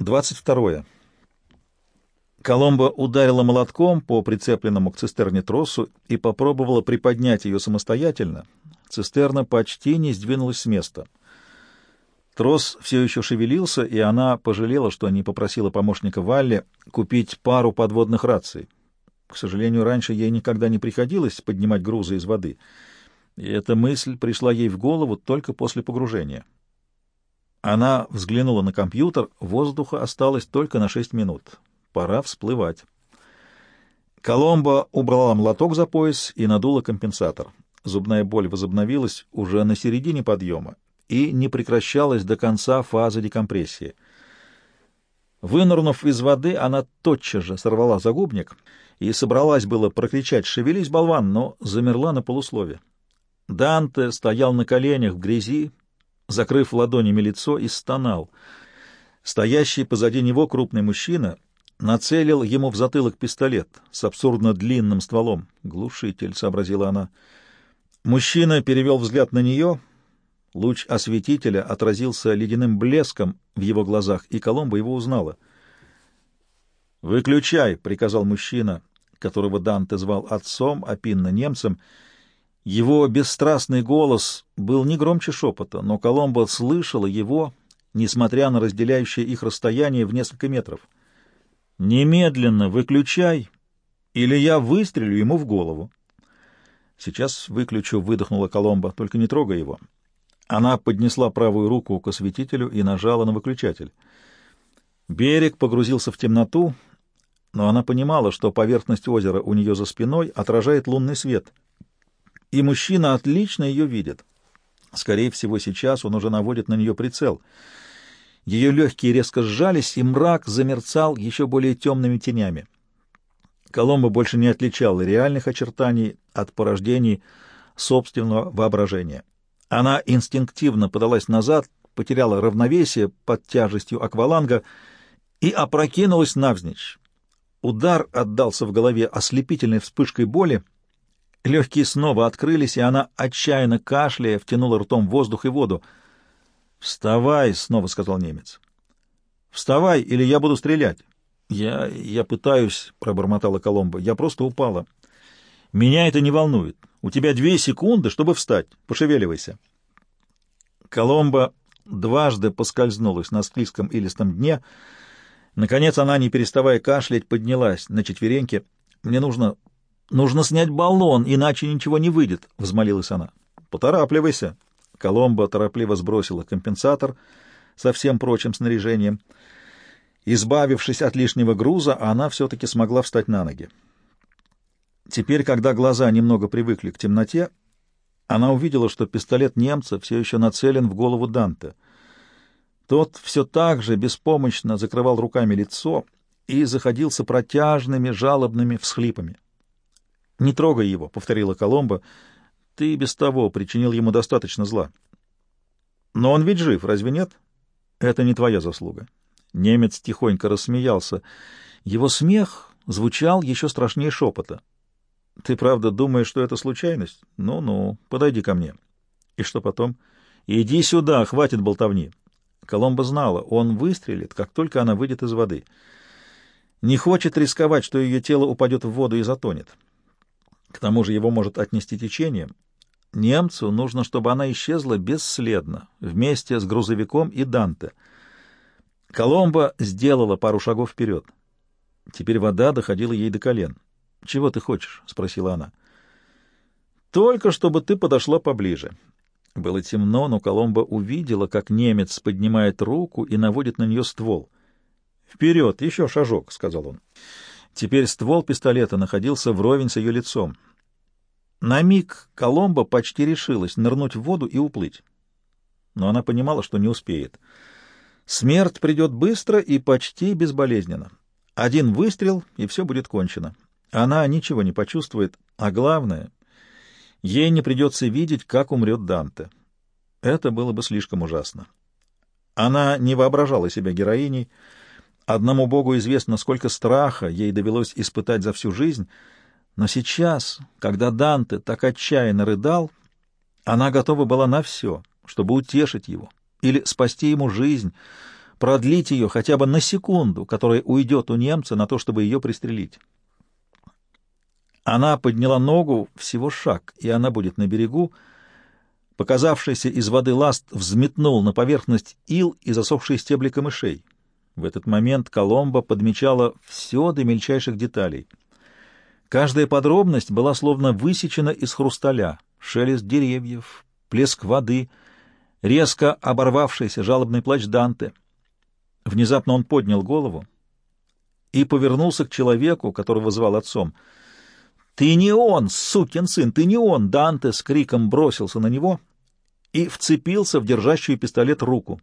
22. Коломба ударила молотком по прицепленному к цистерне тросу и попробовала приподнять ее самостоятельно. Цистерна почти не сдвинулась с места. Трос все еще шевелился, и она пожалела, что не попросила помощника Валли купить пару подводных раций. К сожалению, раньше ей никогда не приходилось поднимать грузы из воды, и эта мысль пришла ей в голову только после погружения. Она взглянула на компьютер, воздуха осталось только на шесть минут. Пора всплывать. Коломбо убрала молоток за пояс и надула компенсатор. Зубная боль возобновилась уже на середине подъема и не прекращалась до конца фазы декомпрессии. Вынырнув из воды, она тотчас же сорвала загубник и собралась было прокричать «Шевелись, болван!», но замерла на полуслове. Данте стоял на коленях в грязи, закрыв ладонями лицо, и стонал. Стоящий позади него крупный мужчина нацелил ему в затылок пистолет с абсурдно длинным стволом. «Глушитель», — сообразила она. Мужчина перевел взгляд на нее. Луч осветителя отразился ледяным блеском в его глазах, и Коломба его узнала. «Выключай», — приказал мужчина, которого Данте звал отцом, а Пинна — немцем, — его бесстрастный голос был не громче шепота, но Коломбо слышала его, несмотря на разделяющее их расстояние в несколько метров. «Немедленно выключай, или я выстрелю ему в голову». «Сейчас выключу», — выдохнула Коломбо, — «только не трогай его». Она поднесла правую руку к осветителю и нажала на выключатель. Берег погрузился в темноту, но она понимала, что поверхность озера у нее за спиной отражает лунный свет — и мужчина отлично ее видит. Скорее всего, сейчас он уже наводит на нее прицел. Ее легкие резко сжались, и мрак замерцал еще более темными тенями. Коломбо больше не отличал реальных очертаний от порождений собственного воображения. Она инстинктивно подалась назад, потеряла равновесие под тяжестью акваланга и опрокинулась навзничь. Удар отдался в голове ослепительной вспышкой боли — Легкие снова открылись, и она, отчаянно кашляя, втянула ртом воздух и воду. «Вставай!» — снова сказал немец. «Вставай, или я буду стрелять!» «Я... я пытаюсь...» — пробормотала Коломба. «Я просто упала. Меня это не волнует. У тебя две секунды, чтобы встать. Пошевеливайся». Коломба дважды поскользнулась на склизком илистом дне. Наконец она, не переставая кашлять, поднялась на четвереньки. «Мне нужно Нужно снять баллон, иначе ничего не выйдет, — взмолилась она. — Поторапливайся. Коломбо торопливо сбросила компенсатор со всем прочим снаряжением. Избавившись от лишнего груза, она все-таки смогла встать на ноги. Теперь, когда глаза немного привыкли к темноте, она увидела, что пистолет немца все еще нацелен в голову Данте. Тот все так же беспомощно закрывал руками лицо и заходился протяжными жалобными всхлипами. «Не трогай его», — повторила Коломба. «Ты без того причинил ему достаточно зла». «Но он ведь жив, разве нет?» «Это не твоя заслуга». Немец тихонько рассмеялся. Его смех звучал еще страшнее шепота. «Ты правда думаешь, что это случайность? Ну-ну, подойди ко мне». «И что потом?» «Иди сюда, хватит болтовни». Коломба знала, он выстрелит, как только она выйдет из воды. Не хочет рисковать, что ее тело упадет в воду и затонет. К тому же его может отнести течением. Немцу нужно, чтобы она исчезла бесследно, вместе с грузовиком и Данте. Коломба сделала пару шагов вперед. Теперь вода доходила ей до колен. «Чего ты хочешь?» — спросила она. «Только чтобы ты подошла поближе». Было темно, но Коломба увидела, как немец поднимает руку и наводит на нее ствол. «Вперед, еще шажок», — сказал он. Теперь ствол пистолета находился вровень с ее лицом. На миг Коломба почти решилась нырнуть в воду и уплыть. Но она понимала, что не успеет. Смерть придет быстро и почти безболезненно. Один выстрел, и все будет кончено. Она ничего не почувствует, а главное, ей не придется видеть, как умрет Данте. Это было бы слишком ужасно. Она не воображала себя героиней, Одному Богу известно, сколько страха ей довелось испытать за всю жизнь, но сейчас, когда Данте так отчаянно рыдал, она готова была на все, чтобы утешить его или спасти ему жизнь, продлить ее хотя бы на секунду, которая уйдет у немца на то, чтобы ее пристрелить. Она подняла ногу всего шаг, и она будет на берегу. Показавшийся из воды ласт взметнул на поверхность ил и засохшие стебли камышей. В этот момент Коломба подмечала все до мельчайших деталей. Каждая подробность была словно высечена из хрусталя. Шелест деревьев, плеск воды, резко оборвавшийся жалобный плач Данте. Внезапно он поднял голову и повернулся к человеку, которого звал отцом — «Ты не он, сукин сын, ты не он!» Данте с криком бросился на него и вцепился в держащую пистолет руку.